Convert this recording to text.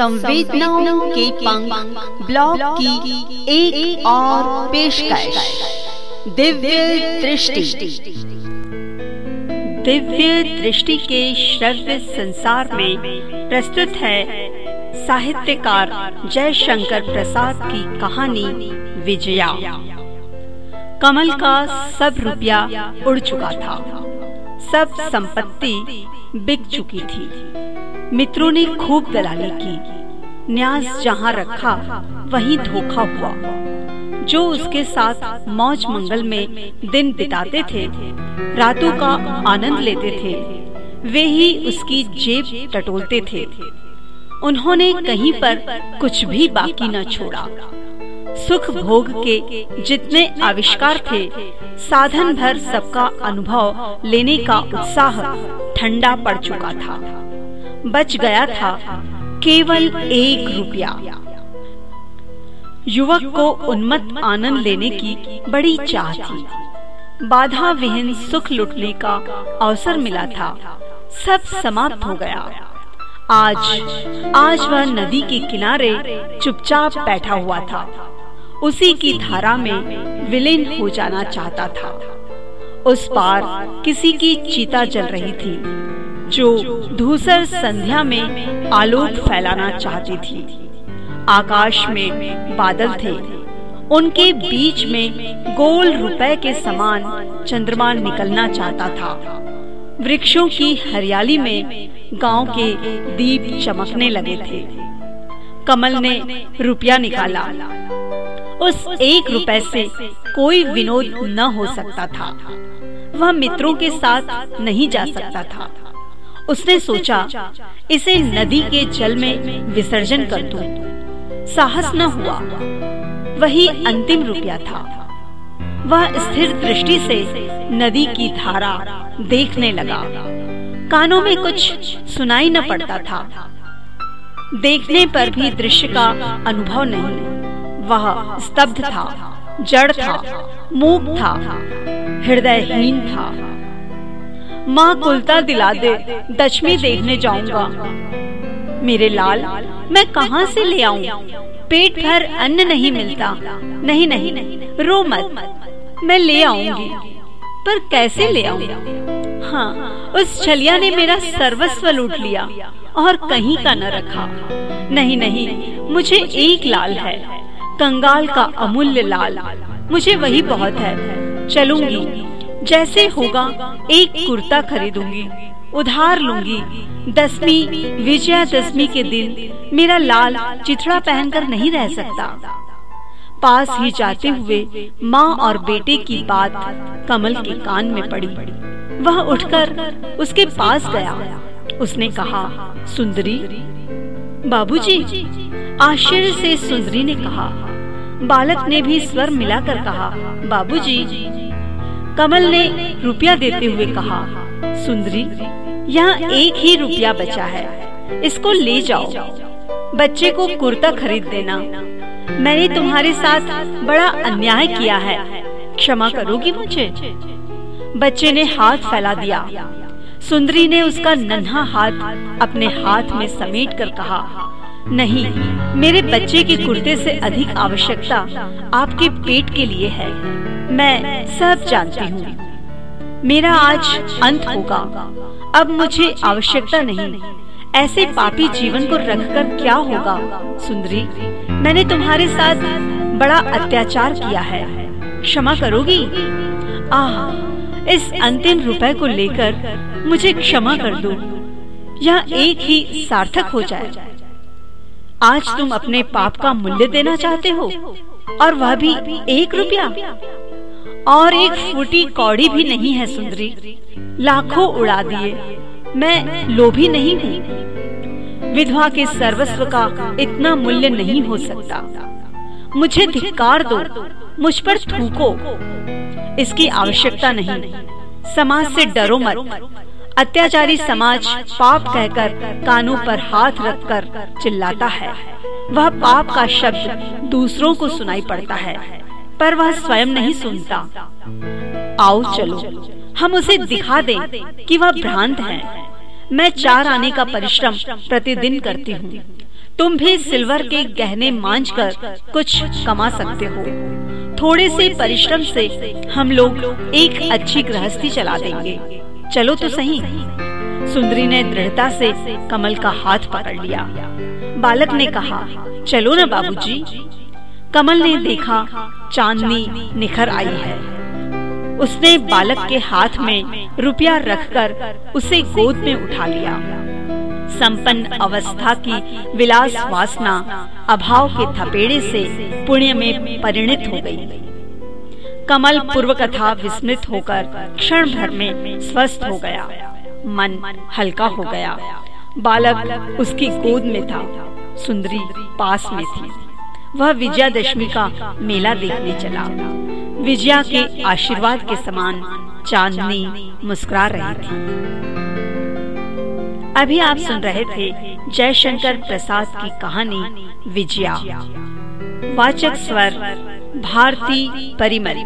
संवेदनाओं के पंख ब्लॉग की एक, एक और पेशकश। दिव्य दृष्टि। दिव्य दृष्टि के श्रव्य संसार में प्रस्तुत है साहित्यकार जय शंकर प्रसाद की कहानी विजया। कमल का सब रुपया उड़ चुका था। सब संपत्ति बिक चुकी थी। मित्रों ने खूब दलाली की। न्यास जहाँ रखा, वहीं धोखा हुआ। जो उसके साथ मौज मंगल में दिन बिताते थे, रातों का आनंद लेते थे, वे ही उसकी जेब टटोलते थे। उन्होंने कहीं पर कुछ भी बाकी न छोड़ा। सुख भोग के जितने आविष्कार थे, साधन भर सबका अनुभव लेने का उत्साह ठंडा पड़ चुका था। बच गया था। केवल एक रुपया। युवक को उन्मत्त आनंद लेने की बड़ी चाह थी। बाधा विहीन सुख लुटने का अवसर मिला था। सब समाप्त हो गया। आज आज वह नदी के किनारे चुपचाप बैठा हुआ था। उसी की धारा में विलीन हो जाना चाहता था। उस पार किसी की चीता जल रही थी। जो धूसर संध्या में आलोक फैलाना चाहती थी। आकाश में बादल थे। उनके बीच में गोल रुपए के समान चंद्रमा निकलना चाहता था। वृक्षों की हरियाली में गाँव के दीप चमकने लगे थे। कमल ने रुपया निकाला। उस एक रुपए से कोई विनोद न हो सकता था। वह मित्रों के साथ नहीं जा सकता था। उसने सोचा, इसे नदी के जल में विसर्जन कर दूँ। साहस न हुआ। वही अंतिम रुपया था। वह स्थिर दृष्टि से नदी की धारा देखने लगा। कानों में कुछ सुनाई न पड़ता था। देखने पर भी दृश्य का अनुभव नहीं। वह स्तब्ध था, जड़ था, मूक था, हृदयहीन था। माँ कुलता दिला दे, दशमी देखने जाऊँगा। मेरे लाल, मैं कहाँ से ले आऊँ? पेट भर अन्न नहीं मिलता। नहीं नहीं, रो मत। मैं ले आऊँगी। पर कैसे ले आऊँ? हाँ उस छलिया ने मेरा सर्वस्व लूट लिया और कहीं का न रखा। नहीं नहीं, मुझे एक लाल है। कंगाल का अमूल्य लाल। मुझे वही बहुत है। चलूँगी। जैसे होगा, एक कुर्ता खरीदूँगी, उधार लूँगी। दसवीं विजया दशमी के दिन मेरा लाल चिथड़ा पहनकर नहीं रह सकता। पास ही जाते हुए माँ और बेटे की बात कमल के कान में पड़ी। वह उठकर उसके पास गया। उसने कहा, सुंदरी। बाबूजी, आश्चर्य से सुंदरी ने कहा। बालक ने भी स्वर मिलाकर कहा, बाबूजी कमल ने रुपया देते हुए कहा, सुंदरी, यहाँ एक ही रुपया बचा है। इसको ले जाओ। बच्चे को कुर्ता खरीद देना। मैंने तुम्हारे साथ बड़ा अन्याय किया है। क्षमा करोगी मुझे? बच्चे ने हाथ फैला दिया। सुंदरी ने उसका नन्हा हाथ अपने हाथ में समेट कर कहा नहीं, मेरे बच्चे के कुर्ते से अधिक आवश्यकता आपके पेट के लिए है। मैं सब जानती हूँ। मेरा आज अंत होगा। अब मुझे आवश्यकता नहीं। ऐसे पापी जीवन को रखकर क्या होगा? सुंदरी, मैंने तुम्हारे साथ बड़ा अत्याचार किया है। क्षमा करोगी? आह, इस अंतिम रुपए को लेकर मुझे क्षमा कर दो। यह एक ही सार्थक हो जाए। आज तुम अपने पाप का मूल्य देना चाहते हो, और वह भी एक रुपया। और एक फूटी कौड़ी भी नहीं है, सुंदरी। लाखों उड़ा दिए। मैं लोभी नहीं हूँ। विधवा के सर्वस्व का इतना मूल्य नहीं हो सकता। मुझे धिक्कार दो, मुझ पर थूको। इसकी आवश्यकता नहीं। समाज से डरो मत। अत्याचारी समाज पाप कहकर, कानों पर हाथ रखकर चिल्लाता है। वह पाप का शब्द दूसरों को सुनाई पड़ता है, पर वह स्वयं नहीं सुनता। आओ चलो, हम उसे दिखा दें कि वह भ्रांत है। मैं चार आने का परिश्रम प्रतिदिन करती हूँ। तुम भी सिल्वर के गहने मांझ कर कुछ कमा सकते हो। थोड़े से परिश्रम से हम लोग एक अच्छी गृहस्थी चला देंगे। चलो तो सही। सुंदरी ने दृढ़ता से कमल का हाथ पकड़ लिया। बालक ने कहा चलो न बाबूजी। कमल ने देखा चांदनी निखर आई है। उसने बालक के हाथ में रुपया रखकर उसे गोद में उठा लिया। संपन्न अवस्था की विलास वासना अभाव के थपेड़े से पुण्य में परिणित हो गई। कमल पूर्व कथा विस्मृत होकर क्षण भर में स्वस्थ हो गया। मन हल्का हो गया। बालक उसकी गोद में था। सुंदरी पास में थी। वह विजयादशमी का मेला देखने चला। विजया के आशीर्वाद के समान चांदनी मुस्कुरा रही थी। अभी आप सुन रहे थे जयशंकर प्रसाद की कहानी विजया। वाचक स्वर भारती परिमरी